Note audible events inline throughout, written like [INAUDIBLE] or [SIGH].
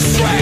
strength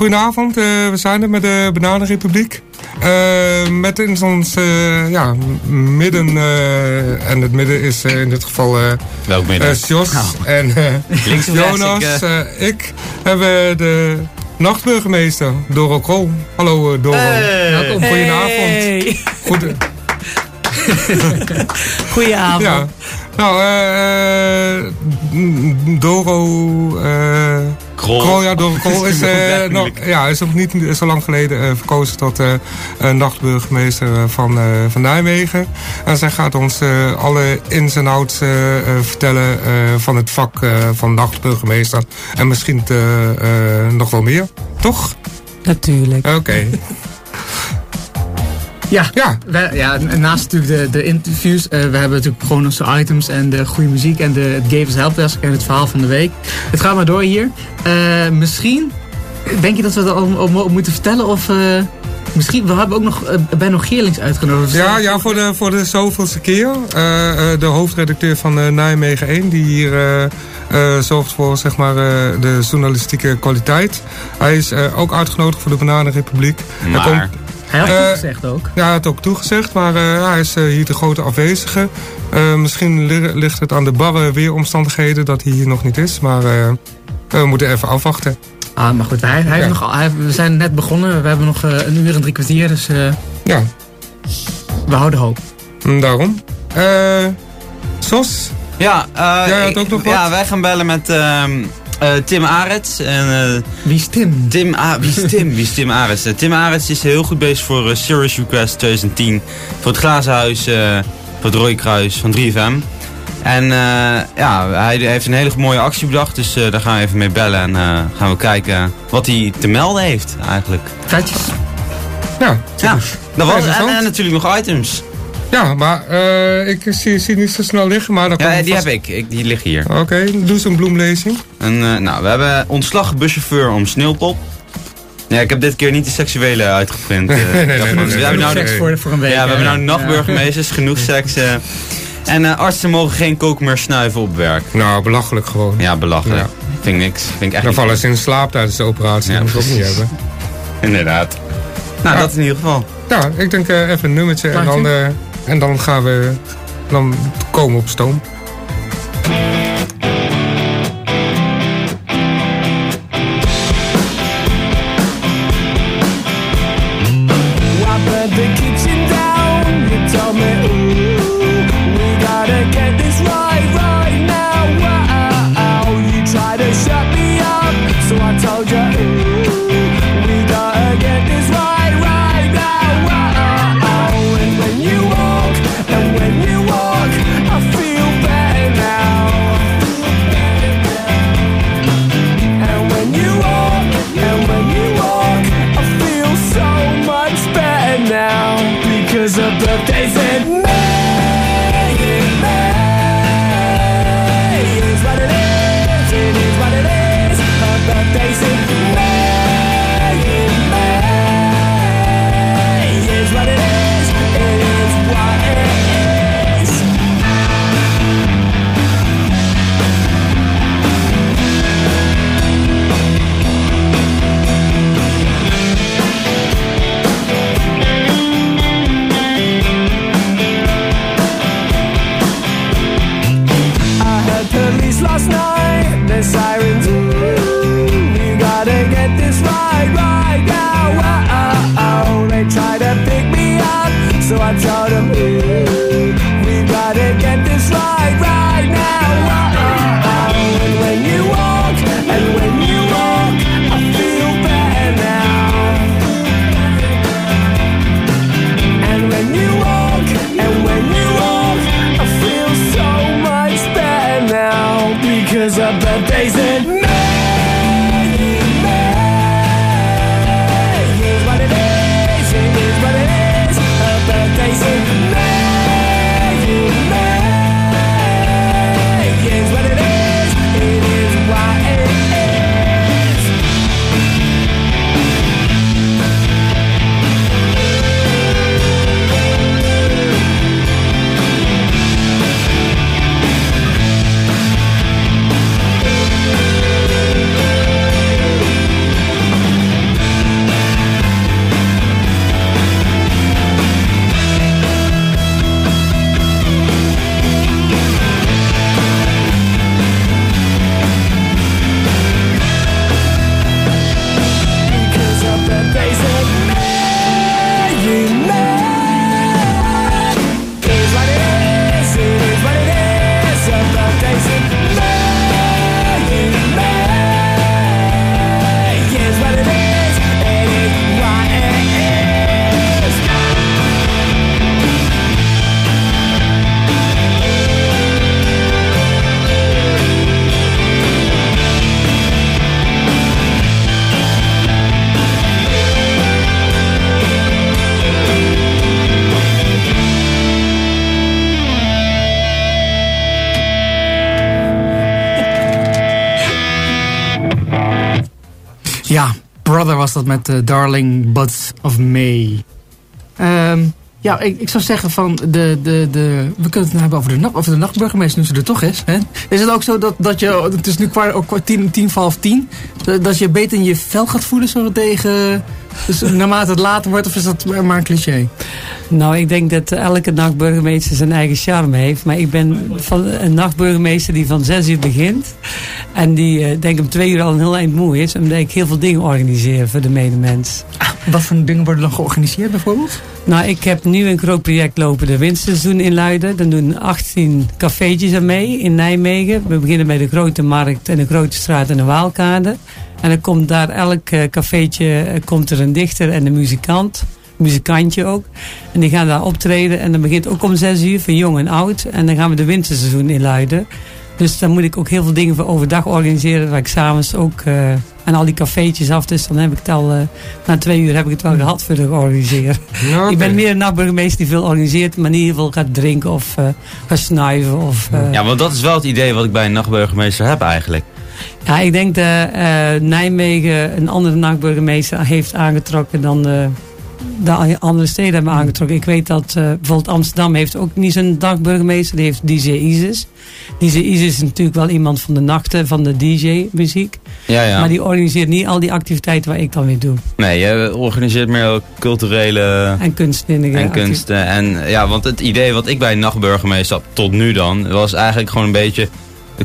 goedenavond. Eh, we zijn er met de Bananenrepubliek. Eh met in ons eh, ja, midden, eh, en het midden is eh, in dit geval eh Welk midden? Jos en eh, Links Jonas. ik, ik hebben de nachtburgemeester Doro Krol. Hallo Doro. Welkom. Goedenavond. Hey. Goed, [LAUGHS] Goedenavond. ja. Nou, eh, Doro... eh Krol. Krol, ja, Doro Krol [LAUGHS] is, eh, Werkelijk. nog, ja, is nog niet zo lang geleden eh, verkozen tot eh, eh, nachtburgemeester van, eh, van Nijmegen. En zij gaat ons eh, alle ins en outs vertellen eh, van het vak eh, van nachtburgemeester. En misschien te, eh, nog wel meer, toch? Natuurlijk. Oké. [LAUGHS] Ja, Ja. we- ja, naast natuurlijk de, de interviews, eh, we hebben natuurlijk gewoon onze items en de goede muziek en de, het Gavers Helpdesk en het verhaal van de week. Het gaat maar door hier. Eh, misschien, denk je dat we dat al, al mo- moeten vertellen of... eh, Misschien, we hebben ook nog Benno Geerlings uitgenodigd. Ja, ja voor, de, voor de zoveelste keer. Eh, eh, de hoofdredacteur van eh, Nijmegen 1, die hier eh, eh, zorgt voor zeg maar, eh, de journalistieke kwaliteit. Hij is eh, ook uitgenodigd voor de Bananenrepubliek. Hij Maar, komt- Hij had Eh, het gezegd ook. ja, hij had ook toegezegd, maar eh, hij is eh, hier de grote afwezige. Eh, misschien li- ligt het aan de barre weeromstandigheden dat hij hier nog niet is. Maar eh, we moeten even afwachten. Ah, maar goed, hij, hij heeft Ja. nog, hij, we zijn net begonnen. We hebben nog eh, een uur en drie kwartier, dus eh, Ja, we houden hoop. mm, daarom. Eh Sos? ja, eh, Jij had ik- ook nog wat? Ja, wij gaan bellen met ehm, eh, Tim Arets. En, eh, Wie is Tim? Tim wie is Tim? Wie is Tim Arets? Eh, Tim Arets is heel goed bezig voor Serious Request 2010. Voor het Glazen Huis, voor het Rode Kruis van 3FM. En ja, hij heeft een hele mooie actie bedacht. Dus daar gaan we even mee bellen. En gaan we kijken wat hij te melden heeft eigenlijk. Vetjes. Ja, Ja, dat was en, en natuurlijk nog items. Ja maar eh, ik zie, zie niet zo snel liggen. Maar dan Ja, komt die vast- heb ik. ik. Die liggen hier. Oké, doe eens een bloemlezing. En, eh, nou, we hebben ontslag buschauffeur om sneeuwpop. Ja, ik heb dit keer niet de seksuele uitgeprint. [LAUGHS] eh. nee, nee, we nee, hebben nou Seks voor, voor een week. ja, we hebben nou nachtburgemeesters, genoeg seks. En eh, artsen mogen geen kook meer snuiven op werk. Nou, belachelijk gewoon. Ja, belachelijk. Ja. Vind ik niks. Vind ik echt Dan vallen ze in slaap tijdens de operatie. Ja, dat moet ik ook niet hebben. Inderdaad. Nou, Ja. dat in ieder geval. Ja, ik denk eh, even een nummertje en dan? En dan gaan we dan komen op stoom. Met eh, Darling Buds of May. Ehm, ja, ik, zou zeggen van de, de, de, we kunnen het nou hebben over de, nacht, over de nachtburgemeester nu ze er toch is. Hè? Is het ook zo dat, dat je, het is nu kwart, kwart tien, tien half tien, dat je beter in je vel gaat voelen zo tegen, dus naarmate het later wordt of is dat maar een cliché? Nou, ik denk dat elke nachtburgemeester zijn eigen charme heeft. Maar ik ben van een nachtburgemeester die van zes uur begint. En die eh, denk ik om twee uur al een heel eind moe is. Omdat ik heel veel dingen organiseer voor de medemens. Wat voor dingen worden dan georganiseerd bijvoorbeeld? Nou, ik heb nu een groot project lopen, de Winsterseizoen in Luiden. Dan doen 18 cafeetjes aan mee in Nijmegen. We beginnen bij de Grote Markt en de Grote Straat en de Waalkade. En dan komt daar elk eh, cafeetje, eh, komt er een dichter en een muzikant. Muzikantje ook. En die gaan daar optreden. En dan begint ook om 6 uur, van jong en oud. En dan gaan we de winterseizoen in Luiden. Dus dan moet ik ook heel veel dingen voor overdag organiseren. Waar ik s'avonds ook uh, aan al die cafeetjes af. Dus dan heb ik het al, uh, na twee uur heb ik het wel gehad voor de organiseren. Ja. Ik ben meer een nachtburgemeester die veel organiseert. Maar niet heel veel gaat drinken of uh, gaat snuiven. Of, uh, Ja, want dat is wel het idee wat ik bij een nachtburgemeester heb eigenlijk. Ja, ik denk dat uh, Nijmegen een andere nachtburgemeester heeft aangetrokken dan de, de andere steden hebben aangetrokken. Ik weet dat uh, bijvoorbeeld Amsterdam heeft ook niet zo'n nachtburgemeester. Die heeft DJ Isis. DJ Isis is natuurlijk wel iemand van de nachten, van de DJ-muziek. Ja, ja. Maar die organiseert niet al die activiteiten waar ik dan weer doe. Nee, je organiseert meer culturele En kunstzinnige en kunsten. En ja, want het idee wat ik bij een nachtburgemeester had tot nu dan, was eigenlijk gewoon een beetje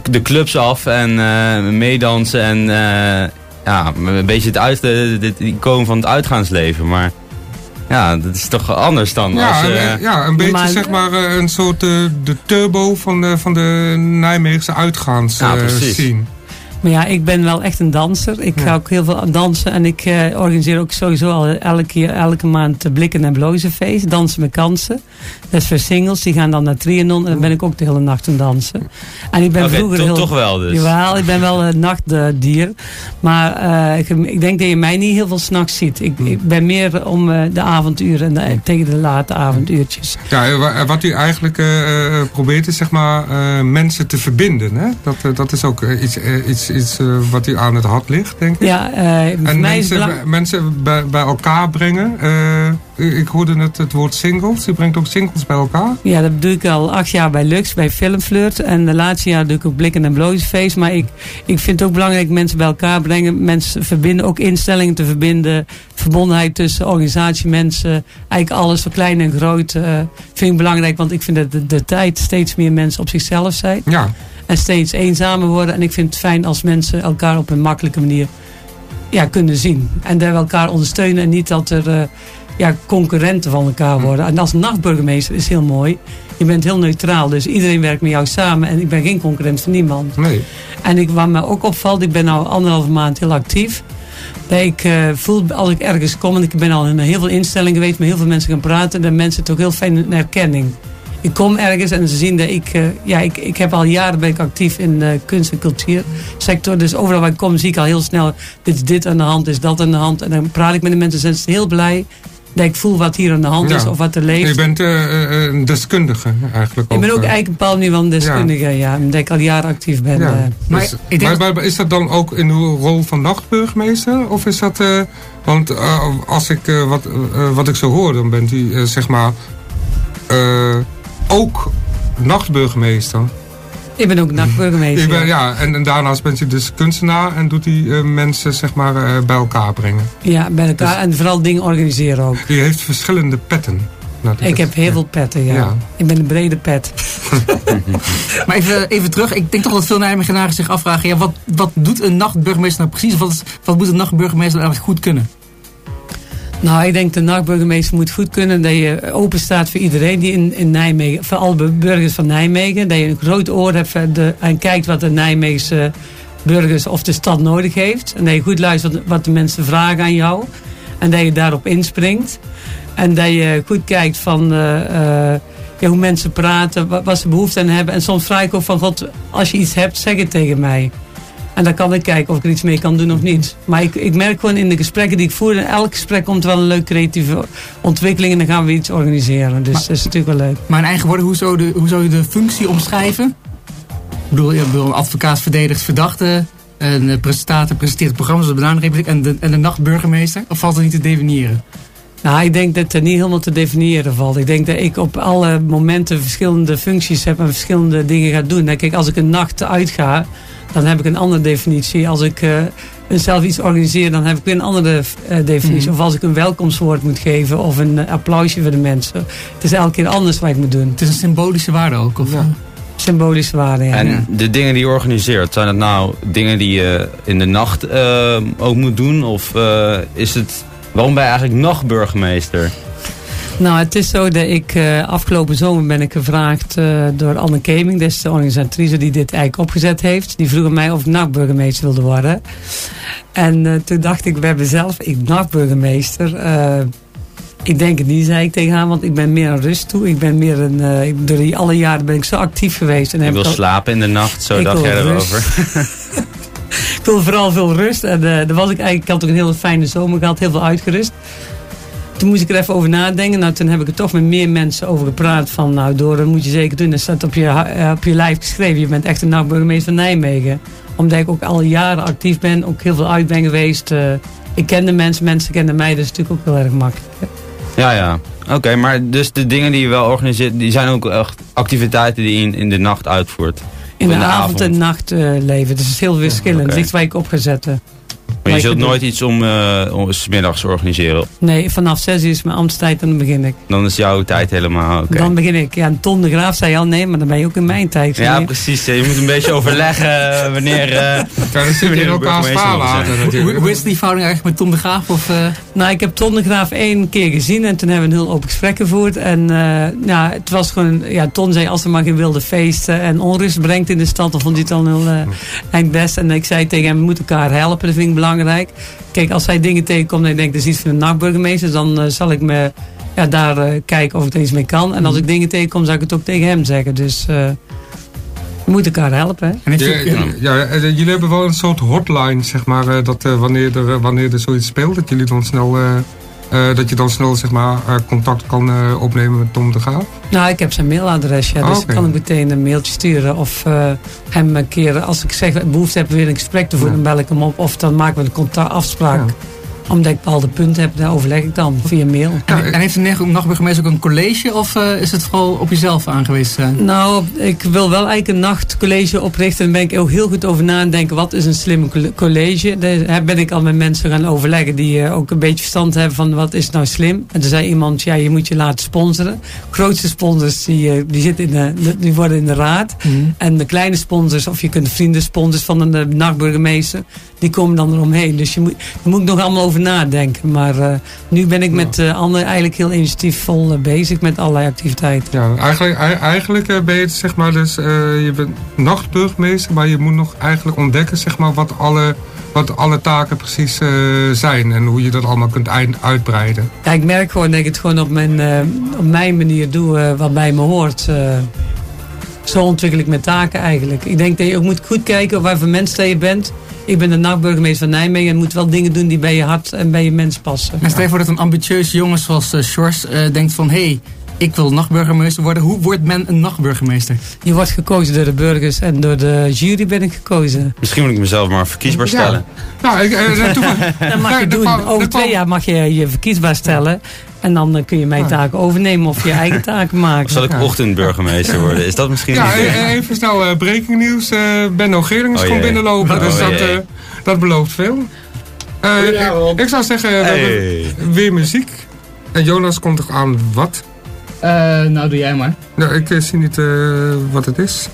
de, de clubs af en eh, meedansen en eh, ja, een beetje het, uit, de, het icoon van het uitgaansleven. Maar ja, dat is toch anders dan Ja, als... een, eh, eh, ja, een beetje maar- zeg maar eh, een soort de turbo van de, van de Nijmeegse uitgaans Ja, eh, precies. scene. Maar ja, ik ben wel echt een danser. Ik ga ook heel veel dansen. En ik eh, organiseer ook sowieso al elke, keer, elke maand de Blikken en Blozenfeest. Dansen met kansen. Dat is voor singles. Die gaan dan naar Trianon. En dan ben ik ook de hele nacht aan dansen. En ik ben vroeger heel... toch wel dus. Jawel, ik ben wel een nachtdier. Maar eh, ik, ik denk dat je mij niet heel veel s'nachts ziet. Ik, ik ben meer om eh, de avonduren en de- tegen de late avonduurtjes. Ja, wa- wat u eigenlijk probeert is zeg maar mensen te verbinden. Hè? Dat, dat is ook iets, iets, iets eh, wat u aan het hart ligt, denk ik. Ja, eh, En is mensen, bij- mensen bij, bij elkaar brengen. Eh, ik hoorde het, het woord singles. U brengt ook singles bij elkaar. Ja, dat doe ik al acht jaar bij Lux, bij Filmflirt. En de laatste jaar doe ik ook Blikken en Blozenfeest. Maar ik, ik vind het ook belangrijk mensen bij elkaar brengen. Mensen verbinden, ook instellingen te verbinden. Verbondenheid tussen organisatie, mensen. Eigenlijk alles, voor klein en groot, eh, vind ik belangrijk. Want ik vind dat de, de tijd steeds meer mensen op zichzelf zijn. Ja, En steeds eenzamer worden. En ik vind het fijn als mensen elkaar op een makkelijke manier ja, kunnen zien. En dat we elkaar ondersteunen. En niet dat er eh, ja, concurrenten van elkaar worden. En als nachtburgemeester is heel mooi. Je bent heel neutraal. Dus iedereen werkt met jou samen. En ik ben geen concurrent van niemand. nee. En ik, wat me ook opvalt, ik ben nu anderhalve maand heel actief. Ik eh, voel als ik ergens kom, en ik ben al in heel veel instellingen geweest, met heel veel mensen gaan praten, dat mensen ook heel fijn een erkenning. Ik kom ergens en ze zien dat ik, eh, ja, ik, ik heb al jaren ben ik actief in de kunst- en cultuursector. Dus overal waar ik kom zie ik al heel snel, dit is dit aan de hand, is dat aan de hand. En dan praat ik met de mensen en zijn ze heel blij dat ik voel wat hier aan de hand is of wat er leeft. U bent eh, eh, een deskundige eigenlijk. ik ben ook eh. eigenlijk een bepaald niveau een deskundige, ja. omdat ik al jaren actief ben. Ja. eh. Maar Dus- ik denk maar, maar is dat dan ook in uw rol van nachtburgemeester? Of is dat... eh, want als ik, eh, wat, eh, wat ik zo hoor, dan bent u zeg maar eh, ook nachtburgemeester. Ik ben ook nachtburgemeester. Ja. ja, en, en daarnaast bent u dus kunstenaar en doet u eh, mensen zeg maar eh, bij elkaar brengen. Ja, bij elkaar. En vooral dingen organiseren ook. U heeft verschillende petten. Nou, Ik heb heel veel petten, ja. Ja. Ik ben een brede pet. [LAUGHS] Maar even, even terug, ik denk toch dat veel Nijmegenaren zich afvragen, ja, wat, wat doet een nachtburgemeester nou precies? Wat, is, wat moet een nachtburgemeester nou eigenlijk goed kunnen? Nou, ik denk de nachtburgemeester moet goed kunnen dat je open staat voor iedereen die in, in Nijmegen, voor alle bu- burgers van Nijmegen. Dat je een groot oor hebt de, en kijkt wat de Nijmeegse burgers of de stad nodig heeft. En dat je goed luistert wat- de mensen vragen aan jou. En dat je daarop inspringt. En dat je goed kijkt van eh, eh, hoe mensen praten, wat, wat ze behoefte aan hebben. En soms vraag ik ook van God, als je iets hebt, zeg het tegen mij. En dan kan ik kijken of ik er iets mee kan doen of niet. Maar ik, ik merk gewoon in de gesprekken die ik voer, in elk gesprek komt wel een leuk creatieve ontwikkeling en dan gaan we iets organiseren. Dus dat is natuurlijk wel leuk. Maar in eigen woorden, hoe zou, de, hoe zou je de functie omschrijven? Ik bedoel, je bedoel, een advocaat verdedigt verdachte. Eh, een presentator presenteert programma's op de en de, en de nachtburgemeester? Of valt het niet te definiëren? Nou, ik denk dat het niet helemaal te definiëren valt. Ik denk dat ik op alle momenten verschillende functies heb en verschillende dingen ga doen. En kijk, als ik een nacht uitga, dan heb ik een andere definitie. Als ik eh, zelf iets organiseer, dan heb ik weer een andere eh, definitie. Mhm. Of als ik een welkomstwoord moet geven of een eh, applausje voor de mensen. Het is elke keer anders wat ik moet doen. Het is een symbolische waarde ook. Of, Ja. Symbolische waarde, ja. En de dingen die je organiseert, zijn het nou dingen die je in de nacht eh, ook moet doen? Of eh, is het... Waarom ben je eigenlijk nachtburgemeester? Nou, het is zo dat ik eh, afgelopen zomer ben ik gevraagd eh, door Anne Keming, dat is de organisatrice die dit eigenlijk opgezet heeft. Die vroeg mij of ik nachtburgemeester wilde worden. En eh, toen dacht ik bij mezelf, ik nachtburgemeester. ik denk het niet, zei ik tegen haar, want ik ben meer aan rust toe. Ik ben meer een, ik- door die alle jaren ben ik zo actief geweest. En heb wil al- slapen in de nacht, zo Ik dacht jij erover. [LAUGHS] ik wil vooral veel rust. En eh daar was ik eigenlijk, ik had ook een hele fijne zomer gehad, heel veel uitgerust. Toen moest ik er even over nadenken. Nou, toen heb ik er toch met meer mensen over gepraat. Van, nou, door, dat moet je zeker doen. Dat staat op je, eh, op je lijf geschreven. Je bent echt een nachtburgemeester van Nijmegen. Omdat ik ook al jaren actief ben. Ook heel veel uit ben geweest. eh, ik ken de mensen, mensen kennen mij. Dat is natuurlijk ook heel erg makkelijk. Ja, ja. Oké, maar dus de dingen die je wel organiseert, die zijn ook echt activiteiten die je in de nacht uitvoert. In de, avond, en nacht eh, leven. Dus het is heel verschillend. Het ligt waar ik op ga zetten. Maar je zult nooit iets om, eh om 's middags organiseren. Nee, vanaf zes uur is mijn ambtstijd en dan begin ik. Dan is jouw tijd helemaal oké. Dan begin ik. Ja, en Ton de Graaf zei al, nee, maar dan ben je ook in mijn tijd. Ja, Nee. precies. Je moet een beetje overleggen wanneer... eh, Ja, dan zit je zijn. hoe, natuurlijk. hoe is die verhouding eigenlijk met Tom de Graaf? Of, eh, Nou, ik heb Ton de Graaf één keer gezien en toen hebben we een heel open gesprek gevoerd. En eh, ja, het was gewoon, ja, Ton zei als er maar geen wilde feesten en onrust brengt in de stad, dan vond hij het al heel eh, eind best. En ik zei tegen hem, we moeten elkaar helpen, dat vind ik belangrijk. Kijk, als hij dingen tegenkomt en ik denk, dat is iets van een nachtburgemeester, dan eh, zal ik me ja, daar eh, kijken of ik er iets mee kan. En als ik dingen tegenkom, zal ik het ook tegen hem zeggen. Dus eh, we moeten elkaar helpen, hè. en Ja, ja, ja, jullie hebben wel een soort hotline, zeg maar, eh, dat eh, wanneer, er, wanneer er zoiets speelt, dat jullie dan snel, eh, dat je dan snel, zeg maar, eh, contact kan eh, opnemen met Tom de Graaf. Nou, ik heb zijn mailadres, ja, Oh, dus oké. dan kan ik meteen een mailtje sturen. Of hem een keer, als ik zeg behoefte heb weer een gesprek te voeren, Ja. dan bel ik hem op. Of dan maken we een contact, afspraak. Ja. Omdat ik bepaalde punten heb, daar overleg ik dan via mail. en, en heeft de nachtburgemeester ook een college? Of eh, is het vooral op jezelf aangewezen zijn? Nou, ik wil wel eigenlijk een nachtcollege oprichten. Daar ben ik ook heel goed over nadenken. Wat is een slimme coll- college? Daar ben ik al met mensen gaan overleggen die eh, ook een beetje verstand hebben van wat is nou slim. En toen zei iemand, ja, je moet je laten sponsoren. Grootste sponsors, die, eh, die, zitten in de, die worden in de raad. En de kleine sponsors, of je kunt vrienden sponsors van de nachtburgemeester, die komen dan eromheen. Dus je moet, daar moet nog allemaal over nadenken. Maar eh, nu ben ik met Anne eigenlijk heel initiatiefvol eh, bezig met allerlei activiteiten. Ja, eigenlijk, ei- eigenlijk ben je het, zeg maar, dus, je bent nachtburgemeester, maar je moet nog eigenlijk ontdekken, zeg maar, wat alle, wat alle taken precies zijn en hoe je dat allemaal kunt uitbreiden. Ja, ik merk gewoon dat ik het gewoon op mijn, op mijn manier doe wat bij me hoort. Zo ontwikkel ik mijn taken eigenlijk. Ik denk dat je ook moet goed kijken waar voor mens dat je bent. Ik ben de nachtburgemeester van Nijmegen en moet wel dingen doen die bij je hart en bij je mens passen. En stel je voor dat een ambitieus jongen zoals uh, Sjors eh, denkt van... hé, hey, ik wil nachtburgemeester worden. Hoe wordt men een nachtburgemeester? Je wordt gekozen door de burgers en door de jury ben ik gekozen. Misschien moet ik mezelf maar verkiesbaar stellen. Nou, ik, eh, toen, [LAUGHS] Dat mag je doen. Over twee jaar mag je je verkiesbaar stellen. En dan eh, kun je mijn Ah. taken overnemen of je [LAUGHS] eigen taken maken. Of zal ik Ja. ochtendburgemeester worden? Is dat misschien Ja, een idee? e- even snel eh, breaking nieuws. Eh, Benno Gerings Oh komt jee. binnenlopen, Oh dus dat, jee. eh, dat belooft veel. Eh, ik, ik zou zeggen, we hebben Hey. weer muziek. En Jonas komt toch aan wat? Uh, nou, doe jij maar. Nou, ik eh, zie niet eh, wat het is.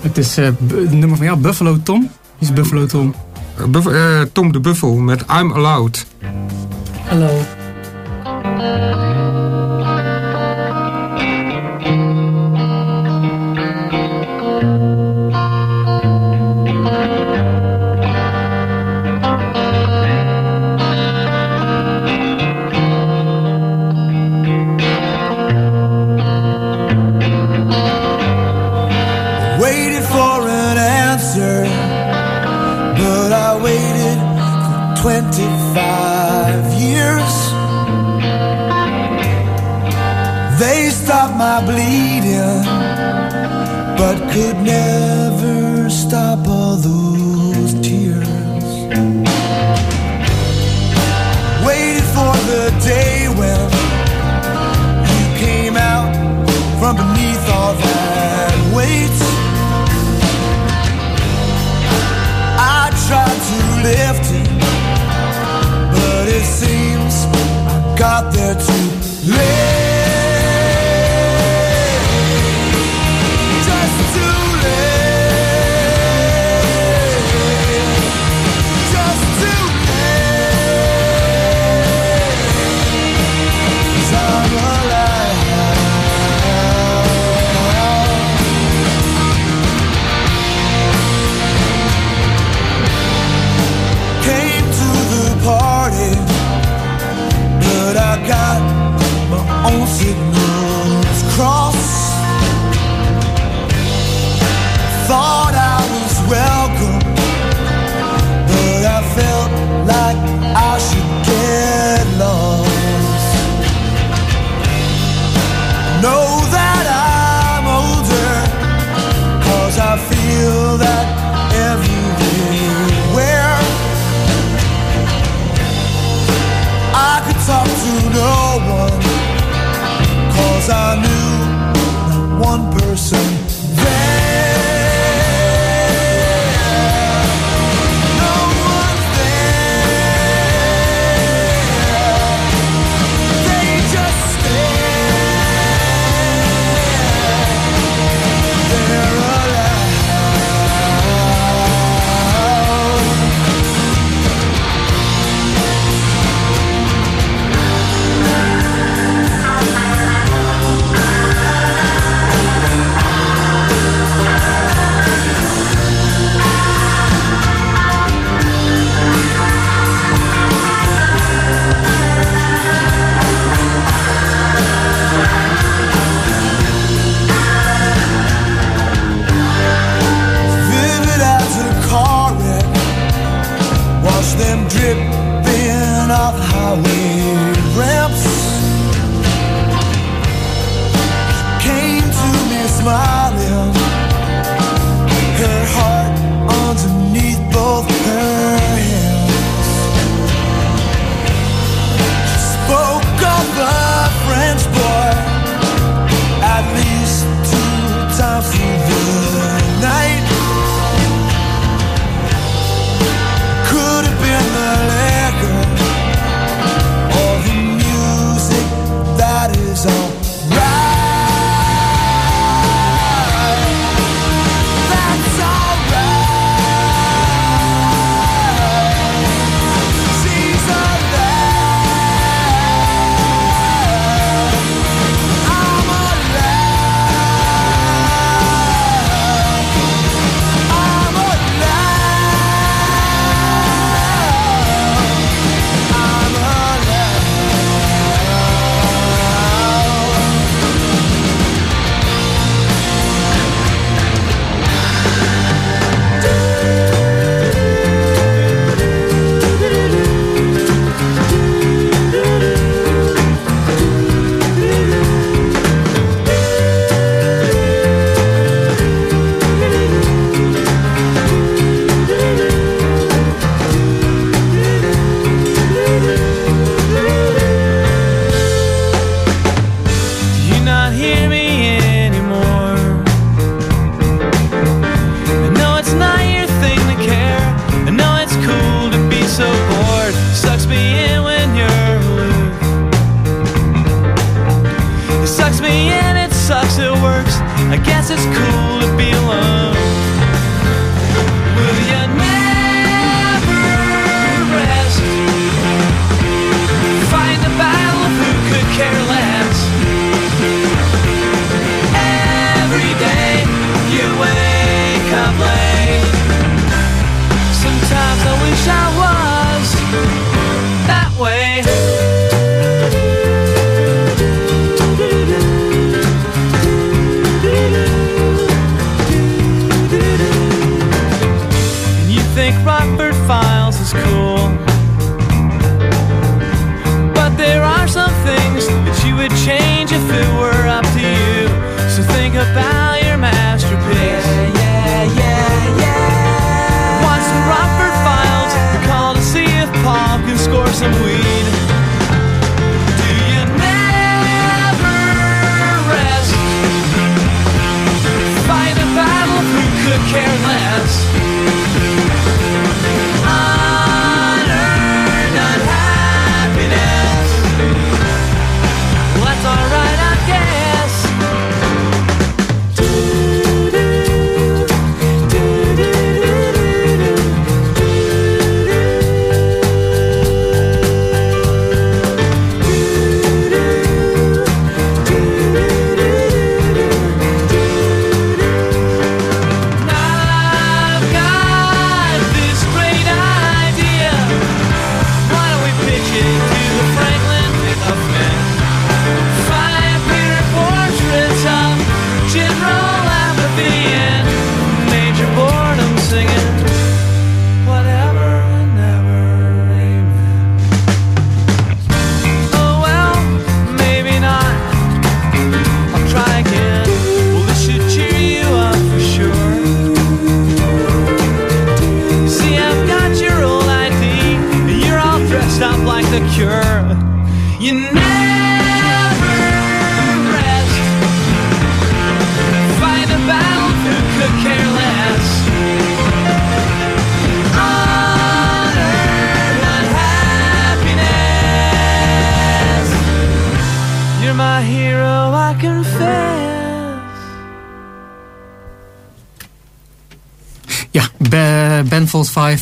Het is uh, het nummer van jou, Buffalo Tom. Wie is Buffalo Tom? Uh, Buff uh, Tom de Buffel met I'm Allowed. Hallo. Thank you.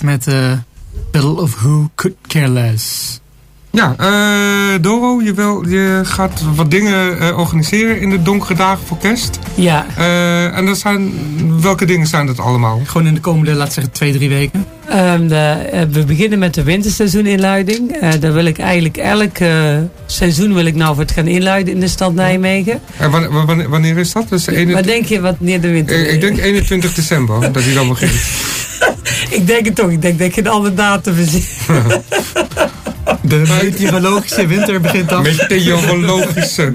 Folds 5 met eh Battle of Who Could Care Less. Ja, eh, Doro, je, wil, je gaat wat dingen eh, organiseren in de donkere dagen voor kerst. Ja, Eh, en dat zijn, welke dingen zijn dat allemaal? Gewoon in de komende, laat zeggen, twee, drie weken. ehm, de, we beginnen met de winterseizoeninluiding. Eh daar wil ik eigenlijk elk eh, seizoen wil ik nou voor het gaan inluiden in de stad Nijmegen. En wanneer, wanneer, is dat? Dus de Wat denk je wanneer de winter ik, ik denk [LAUGHS] 21 december dat hij dan begint. [LAUGHS] Ik denk het toch. Ik denk dat je een andere datum verzint. [LAUGHS] De meteorologische winter begint dan. Meteorologische.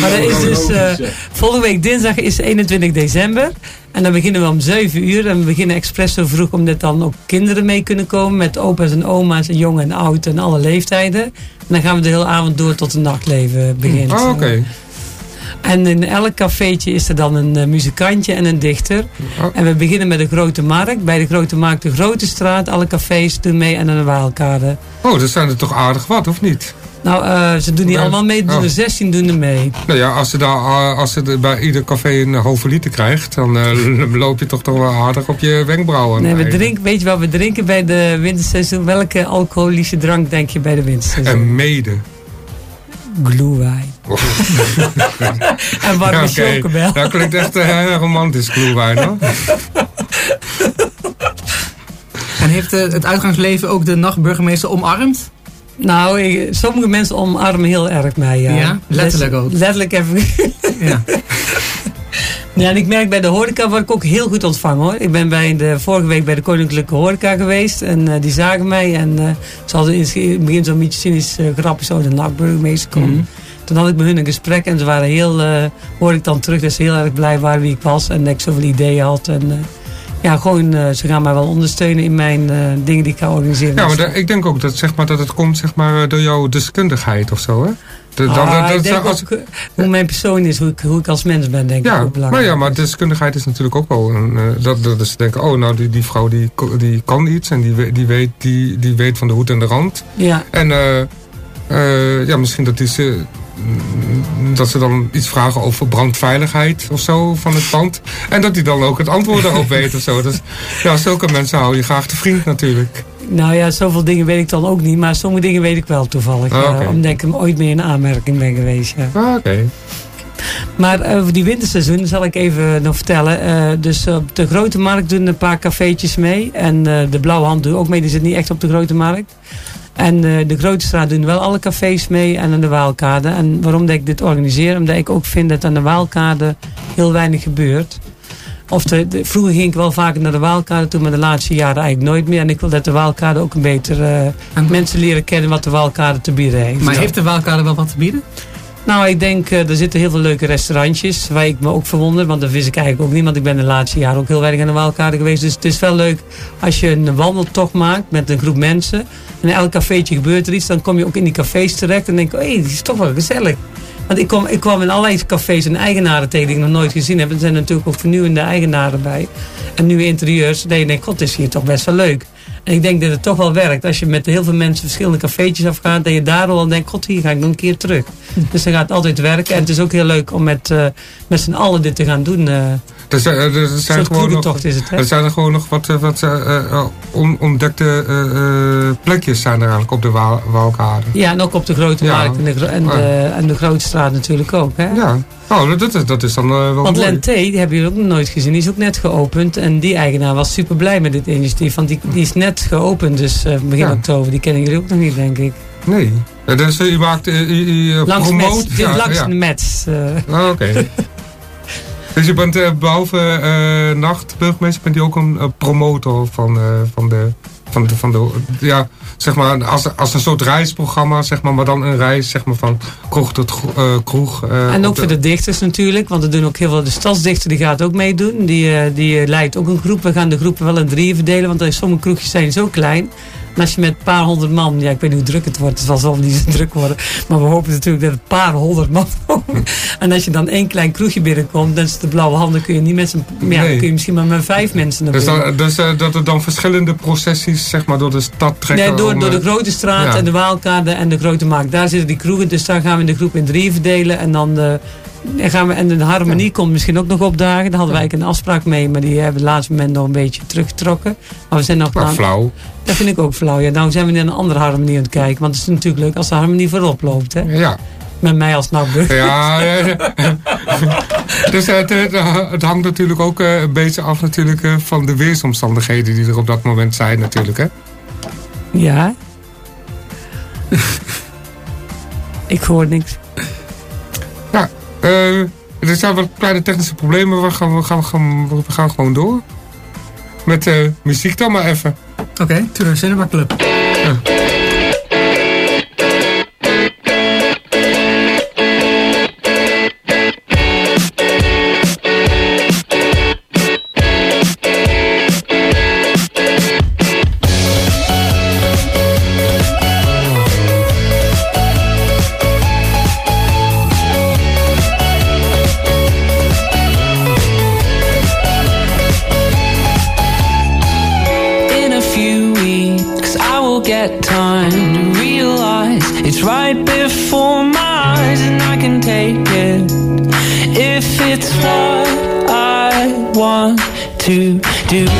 Maar dat is dus, eh, volgende week dinsdag is 21 december. En dan beginnen we om 7 uur. En we beginnen expres zo vroeg omdat dan ook kinderen mee kunnen komen. Met opa's en oma's en jong en oud en alle leeftijden. En dan gaan we de hele avond door tot het nachtleven begint. Oh, oké. En in elk cafeetje is er dan een eh, muzikantje en een dichter. Oh. En we beginnen met de Grote Markt. Bij de Grote Markt de Grote Straat. Alle cafés doen mee en dan de Waalkade. Oh, dat zijn er toch aardig wat, of niet? Nou, eh, ze doen niet allemaal mee. Oh. Er 16 doen er mee. Nou ja, als ze, daar, eh, als ze bij ieder café een halve liter krijgt, [LAUGHS] dan loop je toch toch wel aardig op je wenkbrauwen. Nee, we drinken, weet je wat we drinken bij de winterseizoen? Welke alcoholische drank denk je bij de winterseizoen? En mede. Glühwein. [LAUGHS] en warme Ja, chocomel. Dat klinkt echt heel romantisch, gloewijn hoor. [LAUGHS] En heeft eh, het uitgangsleven ook de nachtburgemeester omarmd? Nou, ik- sommige mensen omarmen heel erg mij. Ja, Ja, letterlijk ook. Letterlijk even. Ja. [LAUGHS] Ja, en ik merk bij de horeca word ik ook heel goed ontvangen hoor. Ik ben bij de, vorige week bij de Koninklijke Horeca geweest. En eh, die zagen mij. En eh ze hadden in het begin zo'n beetje cynisch uh, grapje zo de nachtburgemeester komt. Mhm. Toen had ik met hun een gesprek en ze waren heel, eh hoorde ik dan terug dat ze heel erg blij waren wie ik was. En dat ik zoveel ideeën had. En eh, ja, gewoon, eh, ze gaan mij wel ondersteunen in mijn eh, dingen die ik ga organiseren. Ja, maar daar- ik denk ook dat, zeg maar, dat het komt zeg maar, door jouw deskundigheid of zo, hè? De- dan- Ah, dat- ik denk als- ook, eh, hoe mijn persoon is, hoe ik, hoe ik als mens ben, denk ik ook maar belangrijk. ja, maar deskundigheid is natuurlijk ook wel een, eh, dat, dat ze denken, oh, nou, die, die vrouw die, die kan iets en die, die, weet, die, die weet van de hoed en de rand. Ja, En eh, eh, ja, misschien dat, die ze, dat ze dan iets vragen over brandveiligheid of zo van het pand. En dat die dan ook het antwoord daarop [LAUGHS] weet of zo. Dus ja, zulke mensen hou je graag te vriend natuurlijk. nou ja, zoveel dingen weet ik dan ook niet. Maar sommige dingen weet ik wel toevallig. Ah, ja, oké. omdat ik hem ooit mee in aanmerking ben geweest. Ja. Ah, Oké. Maar eh, over die winterseizoen zal ik even nog vertellen. Eh, dus op de Grote Markt doen een paar cafeetjes mee. En eh, de Blauwe Hand doet ook mee. Die zit niet echt op de Grote Markt. En eh, de Grote Straat doen wel alle cafés mee. En aan de Waalkade. En waarom dat ik dit organiseer? Omdat ik ook vind dat aan de Waalkade heel weinig gebeurt. Of de, de- vroeger ging ik wel vaker naar de Waalkade toe, maar de laatste jaren eigenlijk nooit meer. En ik wil dat de Waalkade ook een beter eh, En- mensen leren kennen wat de Waalkade te bieden heeft. Maar heeft de Waalkade wel wat te bieden? Nou, ik denk, eh, er zitten heel veel leuke restaurantjes waar ik me ook verwonder. Want dat wist ik eigenlijk ook niet, want ik ben de laatste jaren ook heel weinig aan de Waalkade geweest. Dus het is wel leuk als je een wandeltocht maakt met een groep mensen. En in elk cafeetje gebeurt er iets. Dan kom je ook in die cafés terecht en denk je, hé, hey, dit is toch wel gezellig. Want ik, kom, ik kwam in allerlei cafés en eigenaren tegen die ik nog nooit gezien heb. Er zijn natuurlijk ook vernieuwende eigenaren bij. En nieuwe interieurs. Dat je denkt, god, dit is hier toch best wel leuk. En ik denk dat het toch wel werkt. Als je met heel veel mensen verschillende cafeetjes afgaat. Dat je daardoor al denkt, god, hier ga ik nog een keer terug. Dus dan gaat het altijd werken. En het is ook heel leuk om met, eh, met z'n allen dit te gaan doen. Er zijn, er gewoon nog, is het, hè? er zijn er gewoon nog wat, eh, wat eh, eh, on- ontdekte eh, plekjes zijn er eigenlijk op de Waal- Waalkade. Ja, en ook op de Grote Ja. Markt en de, gro- en, de, en de Grote Straat natuurlijk ook. Hè? Ja, oh, dat, is, dat is dan wel Want mooi. Lente, die hebben jullie ook nog nooit gezien, die is ook net geopend. En die eigenaar was super blij met dit initiatief. Want die, die is net geopend, dus begin Ja. oktober. Die kennen jullie ook nog niet, denk ik. Nee. Ja, dus u maakt, u, u Langs, promoot. De Metz. eh. Ah, oké. [LAUGHS] dus je bent eh, behalve eh nachtburgemeester, bent u ook een eh, promotor van, van de... Van de, van de, ja, zeg maar, als, als een soort reisprogramma, zeg maar, maar dan een reis, zeg maar, van kroeg tot kroeg. En ook voor de dichters natuurlijk, want er doen ook heel veel. De stadsdichter die gaat ook meedoen. Die, die leidt ook een groep. We gaan de groepen wel in drieën verdelen, want er- sommige kroegjes zijn zo klein. En als je met een paar honderd man, ja, ik weet niet hoe druk het wordt, het zal wel niet zo druk worden. Maar we hopen natuurlijk dat het een paar honderd man [LAUGHS] komen. En als je dan één klein kroegje binnenkomt, dan is de blauwe handen, kun je niet met z'n, ja, Nee. kun je misschien maar met vijf mensen naar Dus, binnen. dan, dus eh, dat er dan verschillende processies, zeg maar, door de stad trekken. Nee, door, om, door eh, de Grote Straat ja. en de Waalkade en de Grote Markt. Daar zitten die kroegen, dus daar gaan we de groep in drie verdelen. En dan de, dan gaan we, en de harmonie komt misschien ook nog opdagen. Daar hadden wij een afspraak mee, maar die hebben we het laatste moment nog een beetje teruggetrokken. Maar we zijn nog aan- flauw. Dat vind ik ook flauw. Ja, nou zijn we naar een andere harmonie aan het kijken. Want het is natuurlijk leuk als de harmonie voorop loopt. Hè? Ja. Met mij als nachtburger. Ja, ja, ja. [LAUGHS] dus het, het, het hangt natuurlijk ook eh, een beetje af natuurlijk, eh, van de weersomstandigheden die er op dat moment zijn natuurlijk. Hè? Ja. [LAUGHS] ik hoor niks. Ja, eh, er zijn wat kleine technische problemen. We gaan, we gaan, we gaan, gewoon door. Met eh, muziek dan maar even. Oké, the Cinema Club. Do.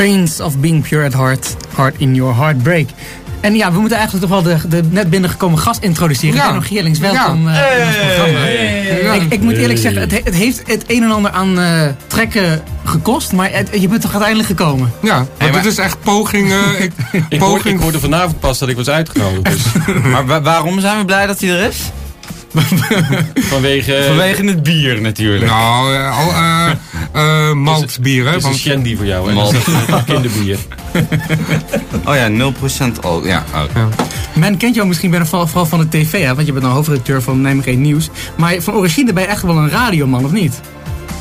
Pains of being pure at heart, heart in your heartbreak. En ja, we moeten eigenlijk toch wel de, de net binnengekomen gast introduceren. Ja. Benno Geerlings, welkom eh, in ons programma. Ik, ik moet eerlijk zeggen, het, he- het heeft het een en ander aan eh, trekken gekost, maar het- je bent toch uiteindelijk gekomen. Ja, maar maar- dit is echt poging. eh, [LAUGHS] ik, Ik, hoor, ik poging hoorde vanavond pas dat ik was uitgenodigd. Dus [LAUGHS] Maar wa- waarom zijn we blij dat hij er is? [LAUGHS] vanwege... Vanwege het bier natuurlijk. Nou, eh, al, eh eh, [LAUGHS] maltbier, hè? Het is een shandy voor jou. Malt. een [LAUGHS] kinderbier. Oh ja, 0% al. Ja. Men kent jou misschien bijna vooral, vooral van de tv, hè, want je bent nou hoofdredacteur van Nijmegen 1 Nieuws. Maar van origine ben je echt wel een radioman, of niet?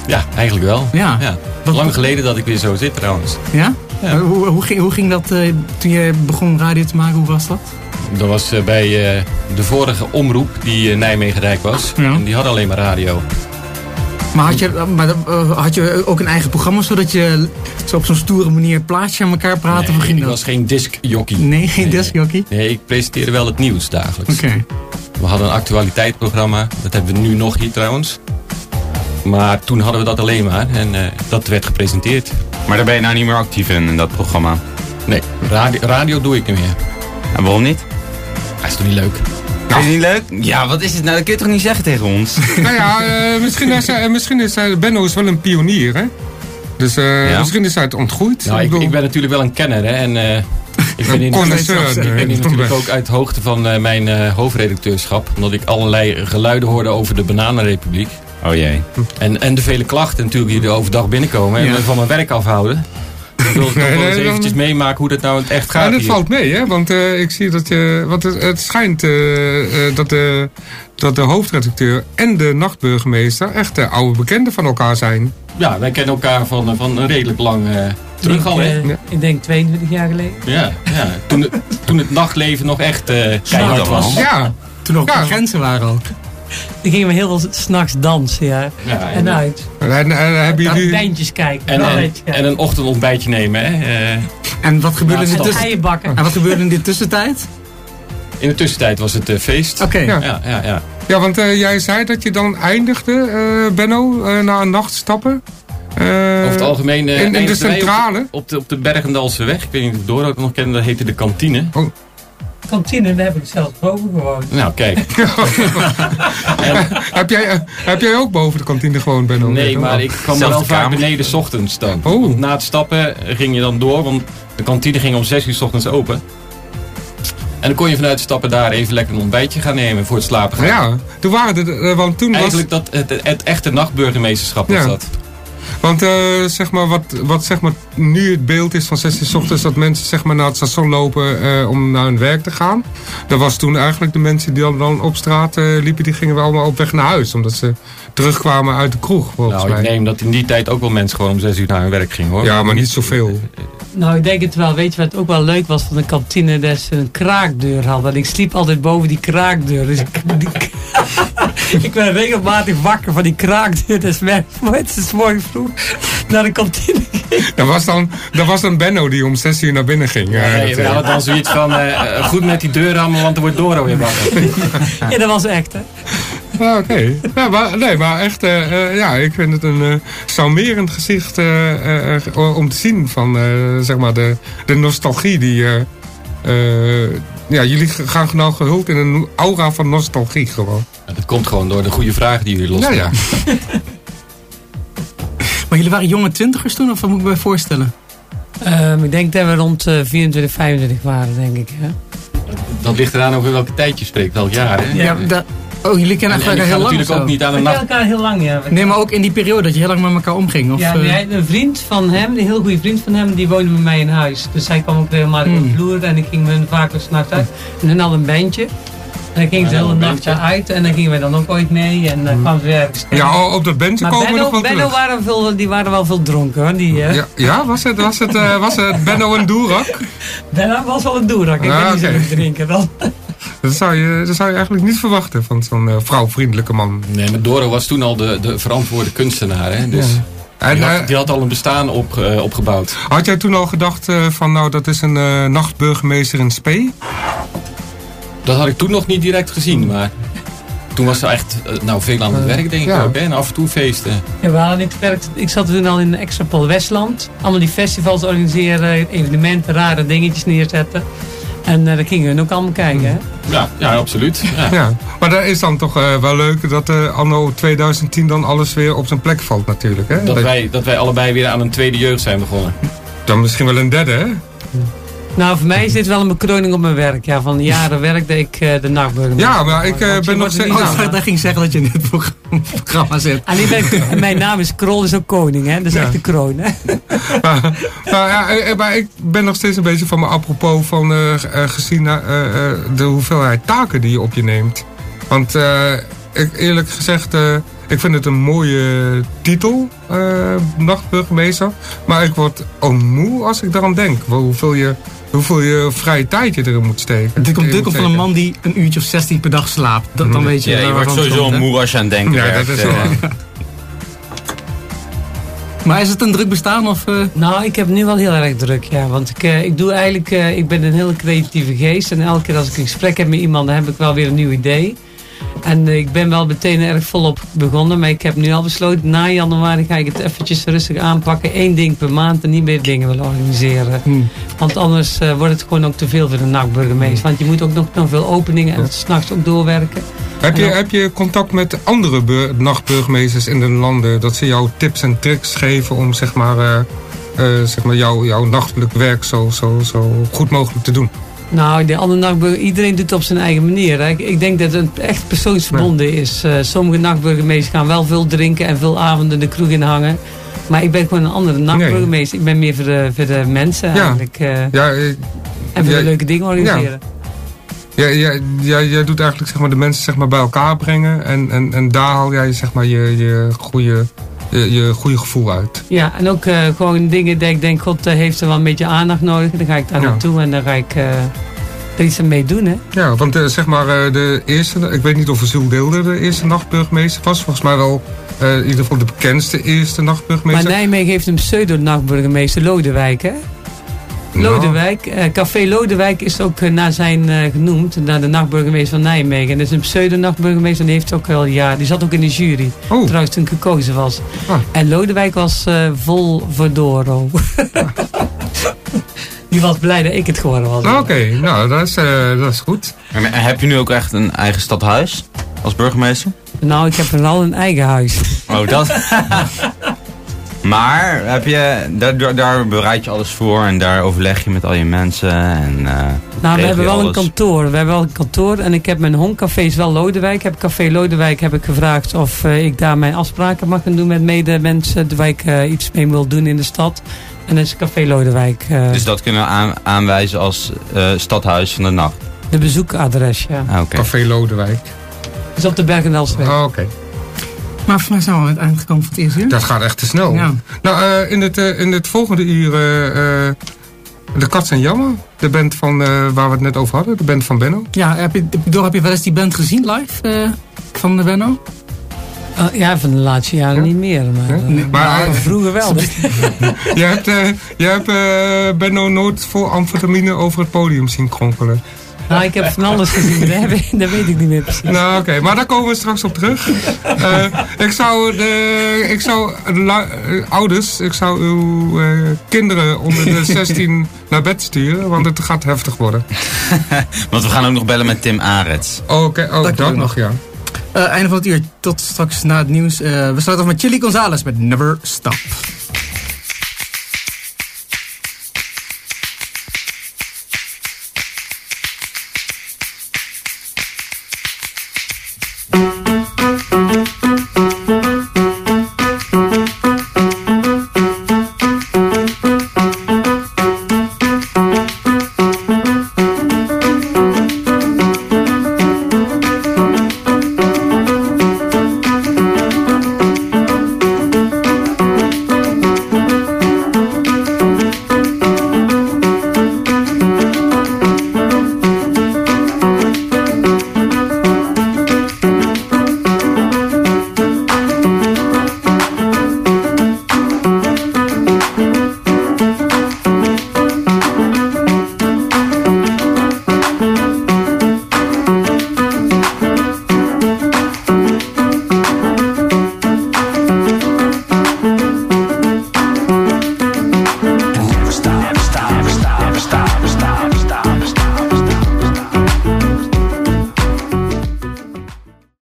Ja, eigenlijk wel. Ja. Wat- Lang geleden dat ik weer zo zit trouwens. Ja? Ja. Hoe, hoe, ging, hoe ging dat eh, toen je begon radio te maken? Hoe was dat? Dat was eh, bij eh, de vorige omroep die eh, Nijmegen Rijk was. Ja. En die had alleen maar radio. Maar had je, maar, had je ook een eigen programma, zodat je zo op zo'n stoere manier plaatje aan elkaar praatte? Nee, ik dat? was geen discjockey. Nee, geen deskjockey? Nee, ik presenteerde wel het nieuws dagelijks. Oké. We hadden een actualiteitsprogramma. Dat hebben we nu nog hier trouwens. Maar toen hadden we dat alleen maar. En eh, dat werd gepresenteerd. Maar daar ben je nou niet meer actief in, in dat programma. Nee, radio, radio doe ik niet meer. En waarom niet? Dat is toch niet leuk? Vind je niet leuk? Ja, wat is het nou? Dat kun je toch niet zeggen tegen ons? [LAUGHS] nou ja, eh, misschien is, hij, misschien is hij, Benno is wel een pionier, hè? Dus eh, Ja? misschien is hij het ontgroeid. Nou, ik, ik ben natuurlijk wel een kenner. Hè, en eh, ik [LAUGHS] ben in [LAUGHS] ik ben natuurlijk ook uit hoogte van mijn hoofdredacteurschap. Omdat ik allerlei geluiden hoorde over de Bananenrepubliek. Oh jee. En, en de vele klachten natuurlijk die er overdag binnenkomen. En Ja. me van mijn werk afhouden. Ik wil toch Nee, wel eens nee, dan- eventjes meemaken hoe dat nou in het echt gaat en het hier. valt mee, hè? Want eh, ik zie dat je. Want het, het schijnt eh, eh, dat, de, dat de hoofdredacteur en de nachtburgemeester echt de oude bekenden van elkaar zijn. Ja, wij kennen elkaar van, van een redelijk lang eh, terug al. hè? Ik, ik denk 22 jaar geleden. Ja, ja. Toen, het- toen het nachtleven nog echt eh keihard was. Ja, Toen nog Ja. grenzen waren ook. Dan gingen we heel veel s'nachts dansen, ja. Ja, En uit. en, en hebben Naar jullie. bandjes kijken. En, en, bandjes kijken. en een ochtendontbijtje nemen. Hè? Eh, En wat gebeurde, in, de stop. tussen... Eieren bakken. en wat gebeurde in de tussentijd? in de tussentijd was het eh, feest. Oké. Ja. Ja, ja, ja. Ja, want eh, jij zei dat je dan eindigde, eh, Benno, eh, na een nacht stappen. Eh, Over het algemeen... eh, in, in de op- centrale. Op de, op de Bergendalse weg. Ik weet niet of Doro het nog kende. Dat heette de kantine. Oh. Kantine, daar heb ik zelfs boven gewoond. Nou, kijk. [LAUGHS] heb, jij, eh, heb jij ook boven de kantine gewoond, Benno? Nee, maar ik kwam wel vaak beneden 's ochtends dan. Oh. Want Na het stappen ging je dan door, want de kantine ging om 6 uur 's ochtends open. En dan kon je vanuit het stappen daar even lekker een ontbijtje gaan nemen voor het slapen gaan. Ja, toen waren er, eh, want toen was... Eigenlijk dat, het, het echte nachtburgemeesterschap was Ja. dat. Want eh, zeg maar, wat, wat zeg maar, nu het beeld is van 16 's ochtends... dat mensen zeg maar, naar het station lopen eh, om naar hun werk te gaan. Dat was toen eigenlijk de mensen die dan, dan op straat eh, liepen... die gingen wel allemaal op weg naar huis. Omdat ze terugkwamen uit de kroeg, volgens Nou, ik mij. neem dat in die tijd ook wel mensen gewoon om 6 uur naar hun werk gingen hoor. Ja, maar niet zoveel. Nou, ik denk het wel. Weet je wat ook wel leuk was van de kantine? Dat ze een kraakdeur hadden. Ik sliep altijd boven die kraakdeur. Dus ik, die- [LAUGHS] ik werd regelmatig wakker van die kraakdeur. Dus mensen s morgens vroeg naar de kantine. Dat was dan, dat was dan Benno die om 6 uur naar binnen ging. eh, Nee, we natuurlijk. hadden dan zoiets van, eh, eh, goed met die deur rammen, want er wordt Doro weer wakker. [LAUGHS] Ja, dat was echt, hè. Ah, Oké. Ja, maar, nee, maar echt, eh, eh, ja, ik vind het een eh charmerend gezicht eh, eh, eh, om te zien van, eh, zeg maar, de, de nostalgie die... eh, eh, ja, jullie gaan nou gehuld in een aura van nostalgie gewoon. Dat komt gewoon door de goede vragen die jullie Ja, lossen. ja. [LAUGHS] Maar jullie waren jonge twintigers toen, of wat moet ik me voorstellen? Ehm, ik denk dat we rond eh, 24, 25 waren, denk ik. Hè? Dat ligt eraan over welke tijd je spreekt, welk jaar hè? Ja. dat, oh, jullie kennen ga heel lang natuurlijk ook niet aan kennen nacht... elkaar heel lang, ja. Nee, maar ook in die periode dat je heel lang met elkaar omging? Of, ja, eh, nee, een vriend van hem, een heel goede vriend van hem, die woonde bij mij in huis. Dus hij kwam ook regelmatig op de vloer en ik ging met hem vaak s'nachts uit. En hun had een bandje. En dan ging ze Ja, de hele een nacht uit en dan gingen wij dan ook ooit mee en dan kwamen ze weer ergens Ja, op dat bandje Maar komen we nog Benno, wel Benno terug. waren veel, die waren wel veel dronken hoor. Die, eh Ja, ja, was het, was het, eh, was het Benno en Doerak? [LAUGHS] Benno was wel een doerak. Ik Ah, ben niet zo goed drinken dan. [LAUGHS] Dat zou, je, dat zou je eigenlijk niet verwachten van zo'n eh, vrouwvriendelijke man. Nee, maar Doro was toen al de, de verantwoorde kunstenaar hè? Dus En, die, had, die had al een bestaan op, eh, opgebouwd. Had jij toen al gedacht eh, van nou dat is een eh, nachtburgemeester in Spee? Dat had ik toen nog niet direct gezien, maar... Toen was ze echt eh, nou, veel aan het werk, denk ik ja. ook. Hè? En af en toe feesten. Ja, we hadden gewerkt. Ik zat toen al in Extrapol Westland. Allemaal die festivals organiseren, evenementen, rare dingetjes neerzetten. En eh daar gingen we ook allemaal kijken. Hè? Ja, ja absoluut. Ja. Ja, maar dat is dan toch eh, wel leuk dat eh, anno 2010 dan alles weer op zijn plek valt natuurlijk. Hè? Dat, wij, dat wij allebei weer aan een tweede jeugd zijn begonnen. Dan misschien wel een derde, hè? Nou, voor mij is dit wel een bekroning op mijn werk. Ja, van jaren werkte ik eh, de nachtburgemeester. Ja, maar ik eh, ben nog steeds... Oh, daar ging ik zeggen dat je in dit programma, zit. En ik ben, en mijn naam is Krol, is ook koning. Hè? Dat is Ja. echt de kroon. Hè? [LAUGHS] Maar, nou ja, eh, maar ik ben nog steeds een beetje van me apropos van eh, eh, gezien eh, eh, de hoeveelheid taken die je op je neemt. Want eh, ik, eerlijk gezegd, eh, ik vind het een mooie titel, eh, nachtburgemeester. Maar ik word al moe als ik daaraan denk. Hoeveel je, hoeveel je vrije tijd je erin moet steken. Dit komt, komt moet van een man die een uurtje of 16 per dag slaapt. Dat, dan weet je Ja, je wordt het sowieso komt, hè? moe als je aan het denken Ja, werkt. dat is wel eh. [LAUGHS] Maar is het een druk bestaan? Of, eh, Nou, ik heb nu wel heel erg druk, ja. Want ik, eh, ik doe eigenlijk, eh, ik ben een hele creatieve geest. En elke keer als ik een gesprek heb met iemand, dan heb ik wel weer een nieuw idee. En eh, ik ben wel meteen erg volop begonnen. Maar ik heb nu al besloten, na januari ga ik het eventjes rustig aanpakken. Eén ding per maand en niet meer dingen willen organiseren. Hmm. Want anders eh, wordt het gewoon ook te veel voor de nachtburgemeester. Want je moet ook nog, nog veel openingen en s'nachts ook doorwerken. Heb je, heb je contact met andere bur- nachtburgemeesters in de landen? Dat ze jou tips en tricks geven om zeg maar, eh, zeg maar jouw, jouw nachtelijk werk zo, zo, zo goed mogelijk te doen? Nou, de andere nachtburger, iedereen doet het op zijn eigen manier. Hè. Ik, ik denk dat het echt persoonsverbonden is. Eh, sommige nachtburgemeesters gaan wel veel drinken en veel avonden de kroeg in hangen. Maar ik ben gewoon een andere nachtburgemeester. Ik ben meer voor de, voor de mensen Ja. eigenlijk. eh, Ja, eh, en voor de leuke dingen organiseren. ja, ja, ja, jij doet eigenlijk zeg maar, de mensen zeg maar, bij elkaar brengen. En, en, en daar haal jij zeg maar, je, je, goede, je, je goede gevoel uit. Ja, en ook eh, gewoon dingen dat ik denk, god eh, heeft er wel een beetje aandacht nodig. Dan ga ik daar Ja. naartoe en dan ga ik eh, er iets aan mee doen. Hè. Ja, want eh, zeg maar eh, de eerste, ik weet niet of Azul Deelde de eerste nachtburgemeester was. Volgens mij wel eh, in ieder geval de bekendste eerste Maar nachtburgemeester. Nijmegen heeft een pseudo-nachtburgemeester, Lodewijk. Hè? Lodewijk, eh, Café Lodewijk is ook eh, naar zijn eh, genoemd, naar de nachtburgemeester van Nijmegen. En dat is een pseudo-nachtburgemeester en die heeft ook al ja, die zat ook in de jury. Oh, Trouwens, toen gekozen was. Ah. En Lodewijk was eh, vol voor Doro. [LAUGHS] Die was blij dat ik het geworden was. Oké, nou dat is, eh, dat is goed. En heb je nu ook echt een eigen stadhuis als burgemeester? Nou, ik heb wel een eigen huis. Oh, dat. [LAUGHS] maar heb je, daar, daar- daar bereid je alles voor en daar overleg je met al je mensen. En, eh, Nou, we hebben wel een kantoor. We hebben wel een kantoor en ik heb mijn honkcafé is wel Lodewijk. Heb Café Lodewijk heb ik gevraagd of eh, ik daar mijn afspraken mag gaan doen met medemensen waar ik eh, iets mee wil doen in de stad. En dat is Café Lodewijk. eh, Dus dat kunnen we aan, aanwijzen als eh, stadhuis van de nacht. de bezoekadres, ja. Ah, Oké. Café Lodewijk. is op de Bergen-Elsweg. Oh, Oké, Maar voor mij zijn we aan het eind gekomen van het eerste uur. dat gaat echt te snel. Ja. Nou, eh, in, het, eh, in het volgende uur eh, eh, de Kats en Jammer. De band van, eh, waar we het net over hadden. De band van Benno. Ja, heb je, door heb je wel eens die band gezien live eh, van de Benno? Oh, ja, van de laatste jaren Ja? niet meer. Maar, Maar, nou, vroeger wel. [LAUGHS] Je hebt, eh, je hebt eh, Benno nooit vol amfetamine over het podium zien kronkelen. Nou, ik heb van alles gezien, maar dat, dat weet ik niet meer precies. Nou, oké, maar daar komen we straks op terug. Eh, ik zou, de, ik zou eh, ouders, ik zou uw eh, kinderen onder de [LAUGHS] 16 naar bed sturen, want het gaat heftig worden. [LAUGHS] Want we gaan ook nog bellen met Tim Arets. Oké, oh, Dat nog, ja. Eh, einde van het uur. Tot straks na het nieuws. Eh, we sluiten af met Chili Gonzalez met Never Stop.